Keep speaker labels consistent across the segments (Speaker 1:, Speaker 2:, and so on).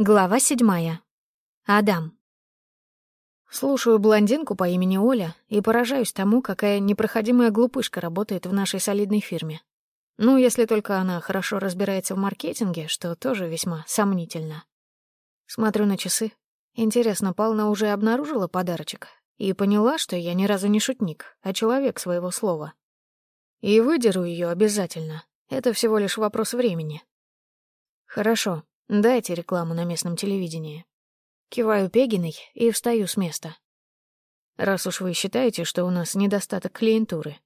Speaker 1: Глава седьмая. Адам. Слушаю блондинку по имени Оля и поражаюсь тому, какая непроходимая глупышка работает в нашей солидной фирме. Ну, если только она хорошо разбирается в маркетинге, что тоже весьма сомнительно. Смотрю на часы. Интересно, Пална уже обнаружила подарочек и поняла, что я ни разу не шутник, а человек своего слова. И выдеру ее обязательно. Это всего лишь вопрос времени. Хорошо, Дайте рекламу на местном телевидении. Киваю Пегиной и встаю с места. Раз уж вы считаете, что у нас недостаток клиентуры.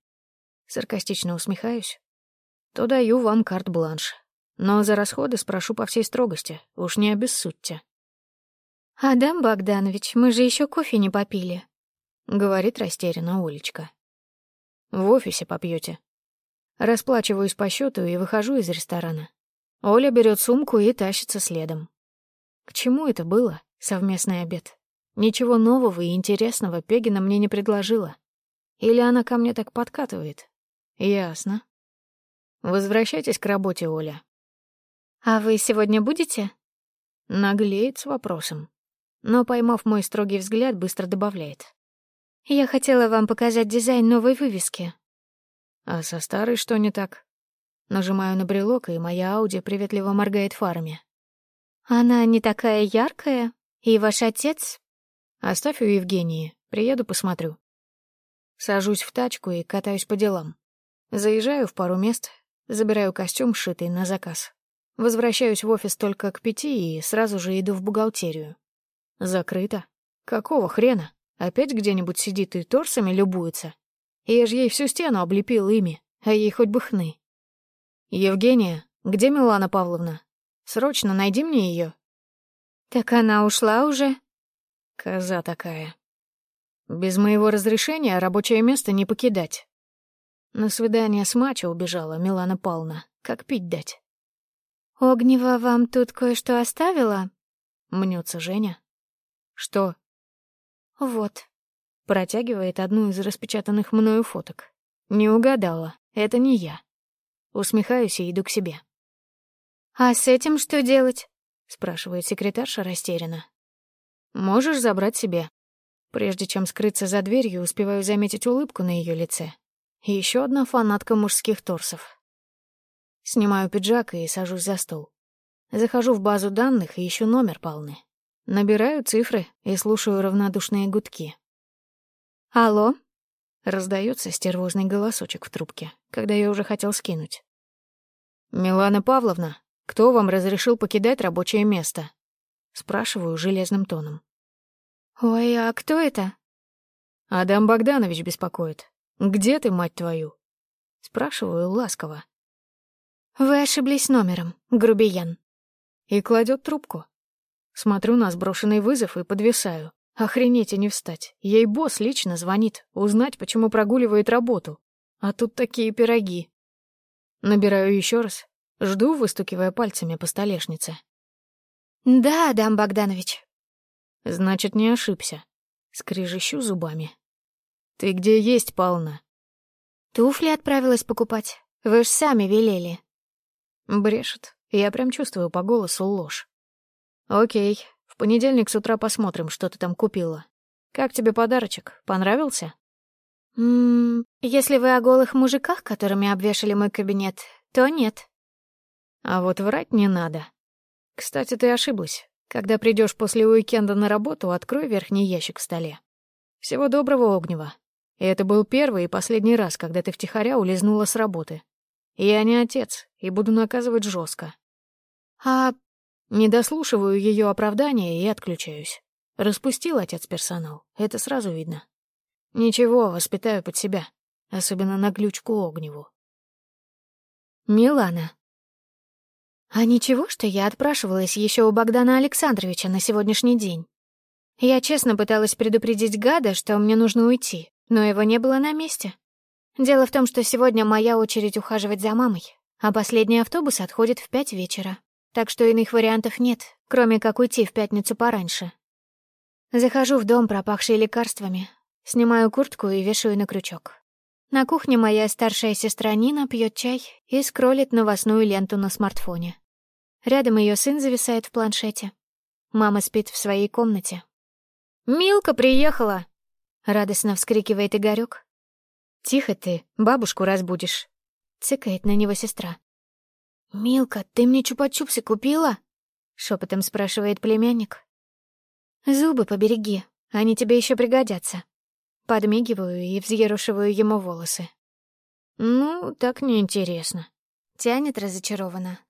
Speaker 1: Саркастично усмехаюсь. То даю вам карт-бланш. Но за расходы спрошу по всей строгости, уж не обессудьте.
Speaker 2: «Адам Богданович, мы же еще кофе не попили», —
Speaker 1: говорит растерянно Олечка. «В офисе попьете. Расплачиваюсь по счету и выхожу из ресторана. Оля берет сумку и тащится следом. К чему это было, совместный обед? Ничего нового и интересного Пегина мне не предложила. Или она ко мне так подкатывает? Ясно. Возвращайтесь к работе, Оля.
Speaker 2: А вы сегодня будете?
Speaker 1: Наглеет с вопросом. Но, поймав мой строгий взгляд, быстро добавляет.
Speaker 2: Я хотела вам показать дизайн новой вывески.
Speaker 1: А со старой что не так? Нажимаю на брелок, и моя Ауди приветливо моргает фарами.
Speaker 2: «Она не такая яркая? И ваш отец?»
Speaker 1: «Оставь у Евгении. Приеду, посмотрю». Сажусь в тачку и катаюсь по делам. Заезжаю в пару мест, забираю костюм, сшитый на заказ. Возвращаюсь в офис только к пяти и сразу же иду в бухгалтерию. Закрыто. Какого хрена? Опять где-нибудь сидит и торсами любуется? Я ж ей всю стену облепил ими, а ей хоть бы хны. «Евгения, где Милана Павловна? Срочно найди мне ее.
Speaker 2: «Так она ушла уже?»
Speaker 1: «Коза такая. Без моего разрешения рабочее место не покидать». На свидание с мачо убежала Милана Павловна. Как пить дать?
Speaker 2: «Огнева вам тут кое-что оставила?»
Speaker 1: Мнется Женя. «Что?»
Speaker 2: «Вот».
Speaker 1: Протягивает одну из распечатанных мною фоток. Не угадала. Это не я. Усмехаюсь и иду к себе.
Speaker 2: «А с этим что делать?»
Speaker 1: — спрашивает секретарша растерянно. «Можешь забрать себе». Прежде чем скрыться за дверью, успеваю заметить улыбку на ее лице. Еще одна фанатка мужских торсов. Снимаю пиджак и сажусь за стол. Захожу в базу данных и ищу номер полны. Набираю цифры и слушаю равнодушные гудки.
Speaker 2: «Алло?»
Speaker 1: Раздается стервозный голосочек в трубке, когда я уже хотел скинуть. «Милана Павловна, кто вам разрешил покидать рабочее место?» Спрашиваю железным тоном.
Speaker 2: «Ой, а кто это?»
Speaker 1: «Адам Богданович беспокоит. Где ты, мать твою?» Спрашиваю ласково.
Speaker 2: «Вы ошиблись номером, грубиян».
Speaker 1: И кладет трубку. Смотрю на сброшенный вызов и подвисаю. Охренеть и не встать. Ей босс лично звонит, узнать, почему прогуливает работу. А тут такие пироги. Набираю еще раз. Жду, выстукивая пальцами по столешнице.
Speaker 2: «Да, Дам Богданович».
Speaker 1: «Значит, не ошибся». Скрежещу зубами. «Ты где есть, Пална?»
Speaker 2: «Туфли отправилась покупать. Вы ж сами велели».
Speaker 1: Брешет. Я прям чувствую по голосу ложь. «Окей, в понедельник с утра посмотрим, что ты там купила. Как тебе подарочек? Понравился?
Speaker 2: Ммм, если вы о голых мужиках, которыми обвешали мой кабинет, то нет.
Speaker 1: А вот врать не надо. Кстати, ты ошиблась. Когда придешь после уикенда на работу, открой верхний ящик в столе. Всего доброго, Огнева. И это был первый и последний раз, когда ты втихаря улизнула с работы. Я не отец и буду наказывать жестко.
Speaker 2: А
Speaker 1: не дослушиваю ее оправдания и отключаюсь. Распустил отец персонал, это сразу видно. Ничего, воспитаю под себя, особенно на глючку Огневу.
Speaker 2: Милана. А ничего, что я отпрашивалась еще у Богдана Александровича на сегодняшний день? Я честно пыталась предупредить гада, что мне нужно уйти, но его не было на месте. Дело в том, что сегодня моя очередь ухаживать за мамой, а последний автобус отходит в пять вечера так что иных вариантов нет, кроме как уйти в пятницу пораньше. Захожу в дом, пропахший лекарствами, снимаю куртку и вешаю на крючок. На кухне моя старшая сестра Нина пьет чай и скроллит новостную ленту на смартфоне. Рядом ее сын зависает в планшете. Мама спит в своей комнате.
Speaker 1: «Милка приехала!»
Speaker 2: — радостно вскрикивает Игорёк.
Speaker 1: «Тихо ты, бабушку разбудишь!»
Speaker 2: — цыкает на него сестра. «Милка, ты мне чупа-чупсы купила?» — шепотом спрашивает племянник. «Зубы побереги, они тебе еще пригодятся». Подмигиваю и взъерошиваю ему волосы.
Speaker 1: «Ну, так неинтересно».
Speaker 2: Тянет разочарованно.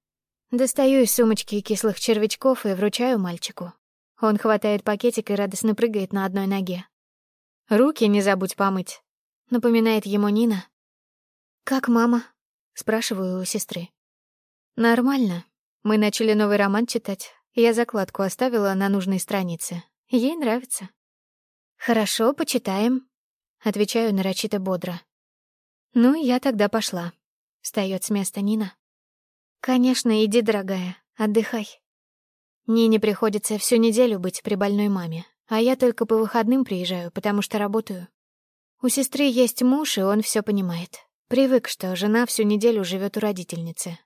Speaker 2: Достаю из сумочки кислых червячков и вручаю мальчику. Он хватает пакетик и радостно прыгает на одной ноге.
Speaker 1: «Руки не забудь помыть», —
Speaker 2: напоминает ему Нина. «Как мама?» — спрашиваю у сестры.
Speaker 1: «Нормально. Мы начали новый роман читать. Я закладку оставила на нужной странице. Ей нравится».
Speaker 2: «Хорошо, почитаем», — отвечаю нарочито бодро.
Speaker 1: «Ну, я тогда пошла», — встаёт с места Нина.
Speaker 2: «Конечно, иди, дорогая, отдыхай». Нине приходится всю неделю быть при больной маме, а я только по выходным приезжаю, потому что работаю. У сестры есть муж, и он все понимает. Привык, что жена всю неделю живет у родительницы.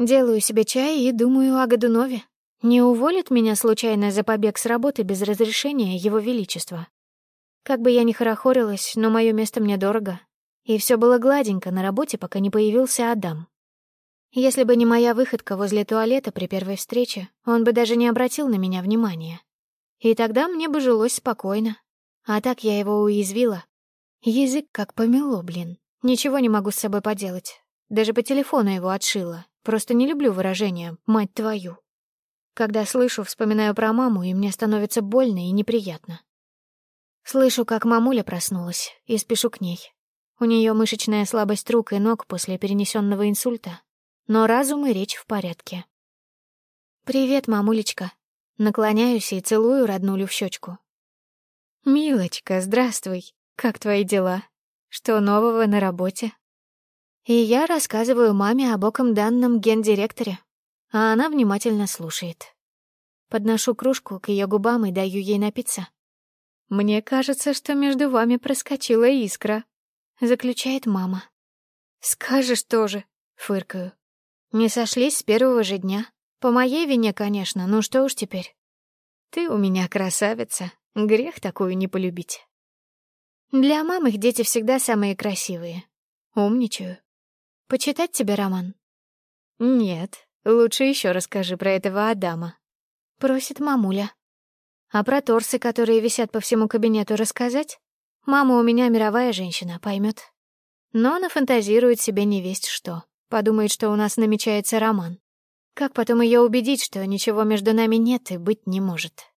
Speaker 2: Делаю себе чай и думаю о Годунове. Не уволит меня случайно за побег с работы без разрешения Его Величества. Как бы я ни хорохорилась, но мое место мне дорого. И все было гладенько на работе, пока не появился Адам. Если бы не моя выходка возле туалета при первой встрече, он бы даже не обратил на меня внимания. И тогда мне бы жилось спокойно. А так я его уязвила. Язык как помело, блин. Ничего не могу с собой поделать. Даже по телефону его отшила. Просто не люблю выражения «мать твою». Когда слышу, вспоминаю про маму, и мне становится больно и неприятно. Слышу, как мамуля проснулась, и спешу к ней. У нее мышечная слабость рук и ног после перенесенного инсульта, но разум и речь в порядке. «Привет, мамулечка». Наклоняюсь и целую роднулю в щечку.
Speaker 1: «Милочка, здравствуй. Как твои дела? Что нового на работе?»
Speaker 2: И я рассказываю маме об оком данном гендиректоре, а она внимательно слушает. Подношу кружку к ее губам и даю ей напиться.
Speaker 1: «Мне кажется, что между вами проскочила искра», — заключает мама.
Speaker 2: «Скажешь тоже», — фыркаю. «Не сошлись с первого же дня. По моей вине, конечно, ну что уж теперь».
Speaker 1: «Ты у меня красавица. Грех такую не полюбить».
Speaker 2: Для мам их дети всегда самые красивые. Умничаю. Почитать тебе роман?
Speaker 1: Нет, лучше еще расскажи про этого Адама.
Speaker 2: Просит мамуля. А про торсы, которые висят по всему кабинету, рассказать? Мама у меня мировая женщина, поймет. Но она фантазирует себе не весть что. Подумает, что у нас намечается роман. Как потом ее убедить, что ничего между нами нет и быть не может?